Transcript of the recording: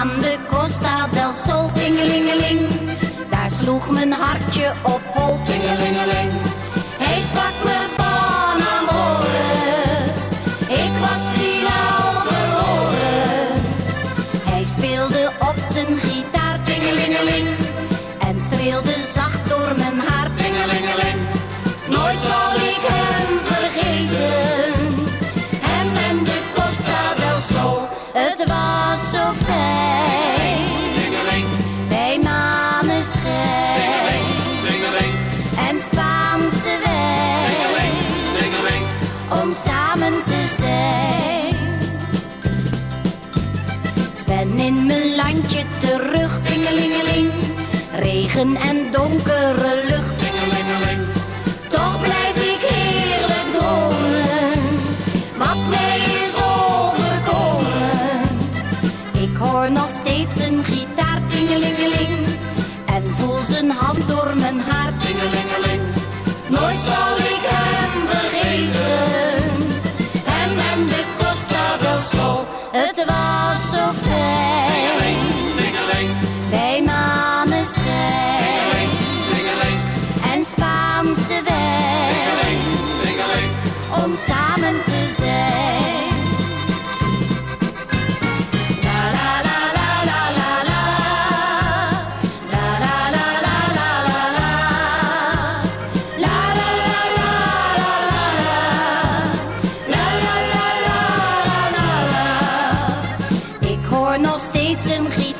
aan de Costa del Sol, tingelingeling. Daar sloeg mijn hartje op hol, tingelingeling. Hij sprak me van amore, ik was finaal verloren. Hij speelde op zijn gitaar, tingelingeling. En streelde zacht Om samen te zijn. Ben in mijn landje terug, tingelingeling. Regen en donkere lucht, Dingelingeling, toch blijf ik heerlijk dromen. Wat mij is overkomen. Ik hoor nog steeds een gitaar, tingelingeling. Het was zo fijn. Bij maneschijn en Spaanse wijn. Om samen te. nog steeds een griep.